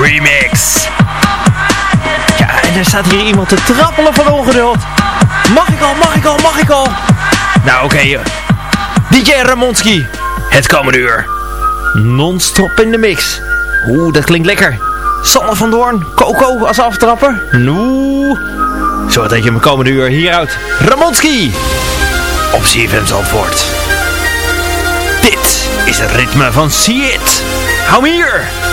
Remix. Ja, en er staat hier iemand te trappelen van ongeduld. Mag ik al, mag ik al, mag ik al? Nou oké, okay. DJ Ramonski, het komende uur. Non-stop in de mix. Oeh, dat klinkt lekker. Sander van Doorn, Coco als aftrapper. Noe. Zo dat je mijn komende uur hieruit. Ramonski. Op CFM Zandvoort. Dit is het ritme van See It. Hou me hier.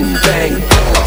bang, bang.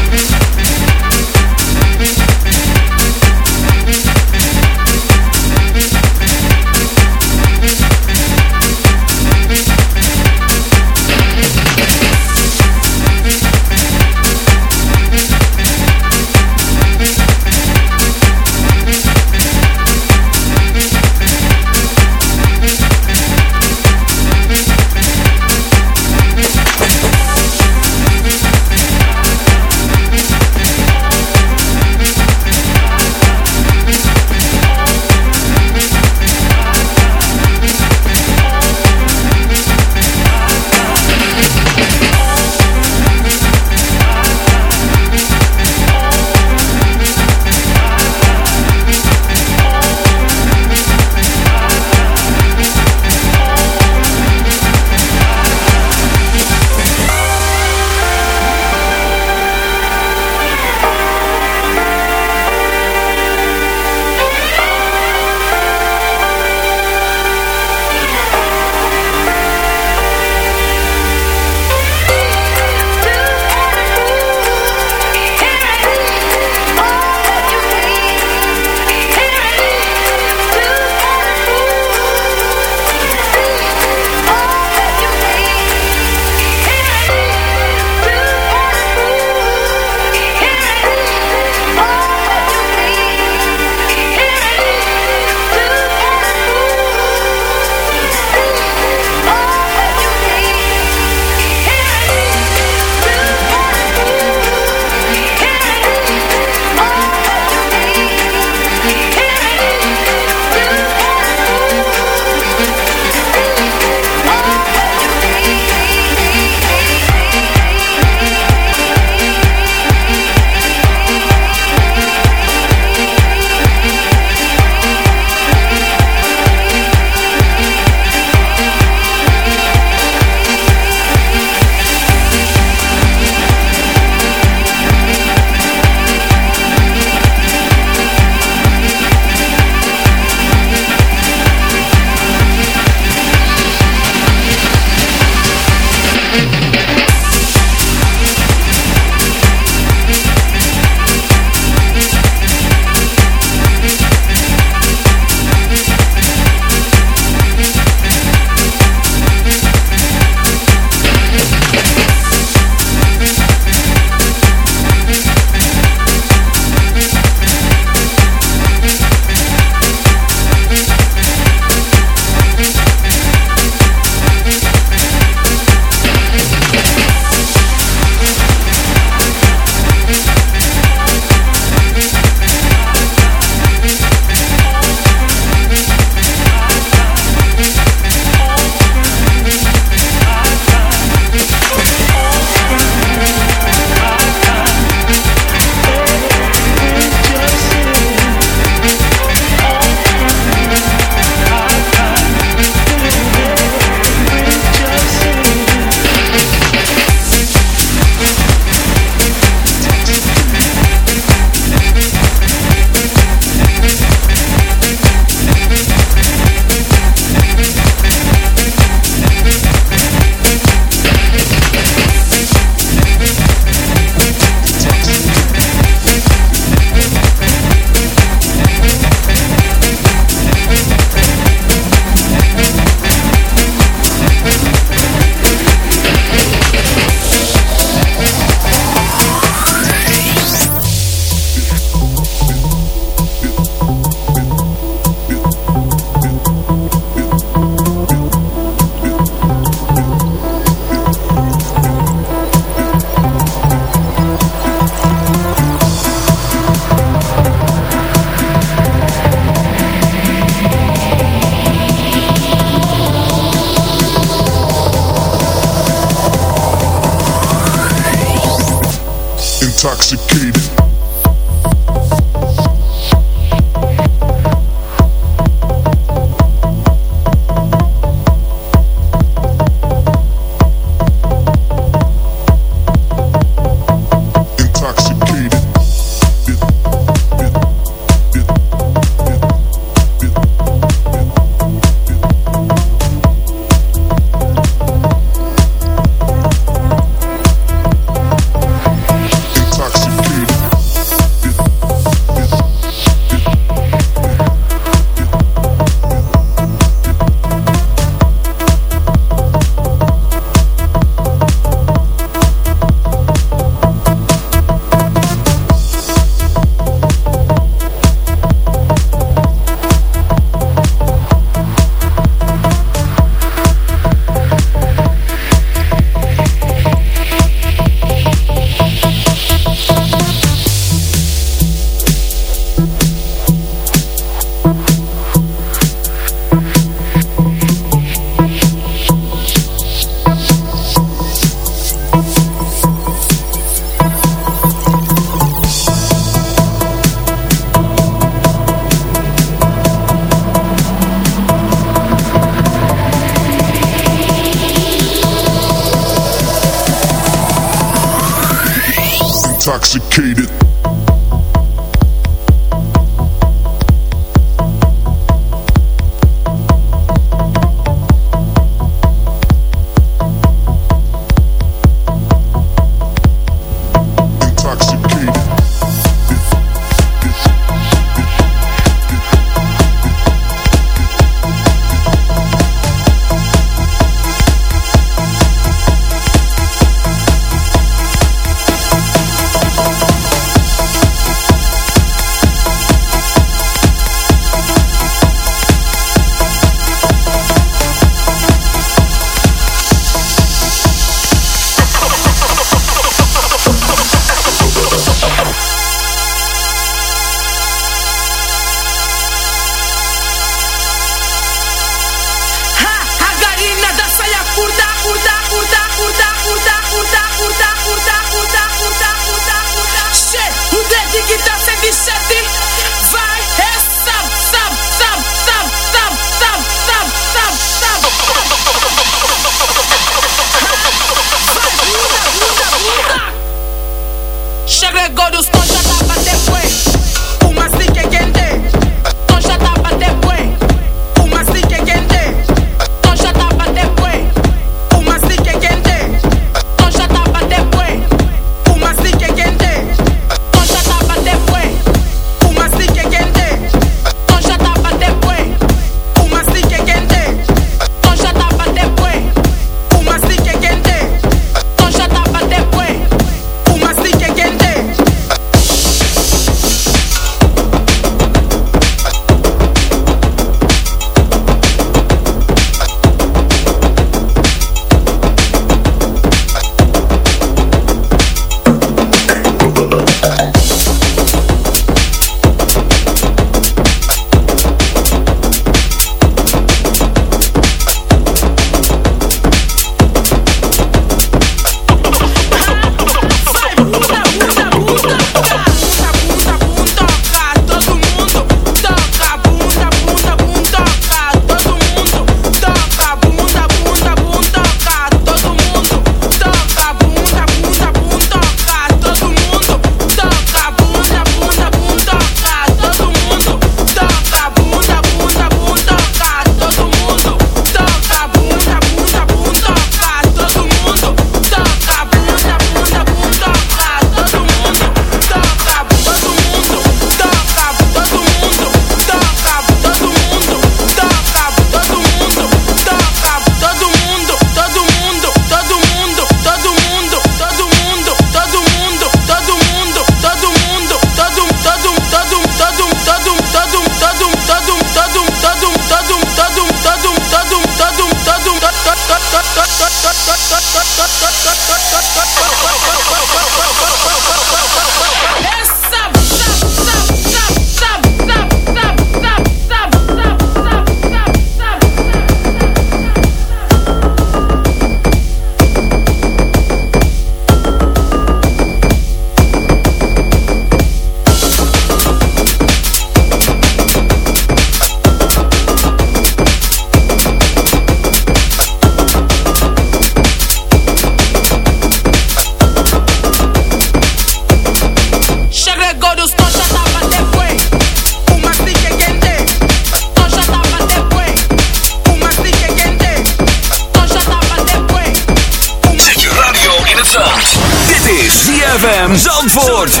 ZFM Zandvoort.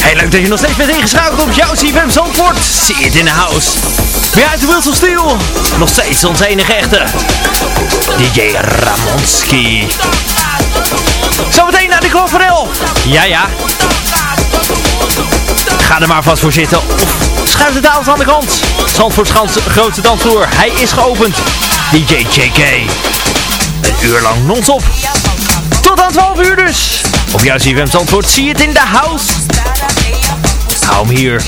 Heel leuk dat je nog steeds bent ingeschakeld op jouw CFM Zandvoort. See it in the house. Weer uit de Wheels of Steel. Nog steeds onze enige echte. DJ Ramonski. Zometeen naar de klok van Ja, ja. Ga er maar vast voor zitten. Schuif de tafel aan de kant. Zandvoorts grootste dansvloer. Hij is geopend. DJ JK. Een uur lang non-stop. Tot aan 12 uur dus. Op jouw CFM Zandvoort. Zie het in de house. Hou hem hier.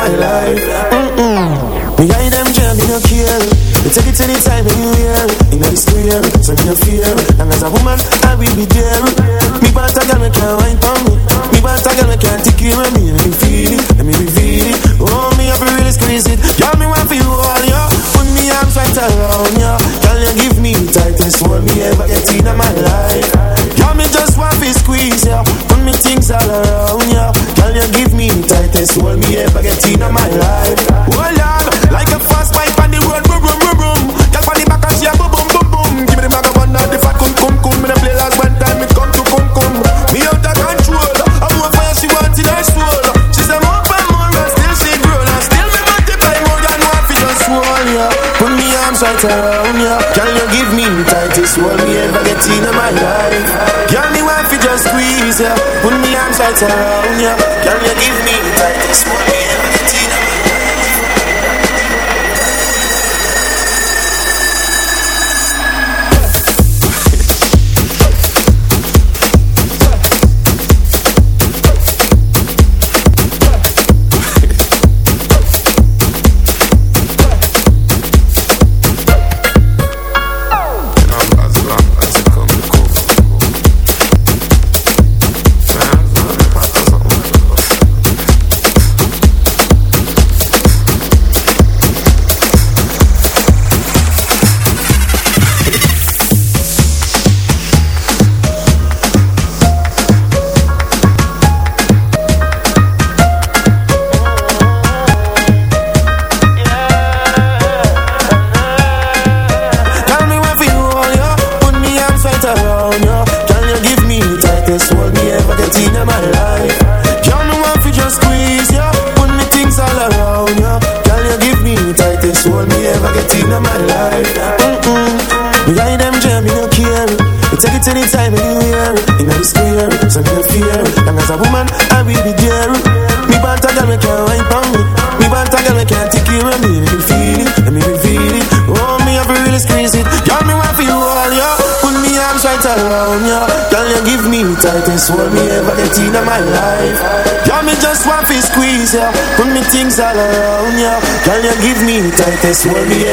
My life. get around Can you give me the tightest hold me ever get in my life? Can me wife, you just squeeze ya. Put me arms right around ya. Can you give me the tightest hold all around you. Can you give me the tightest hold me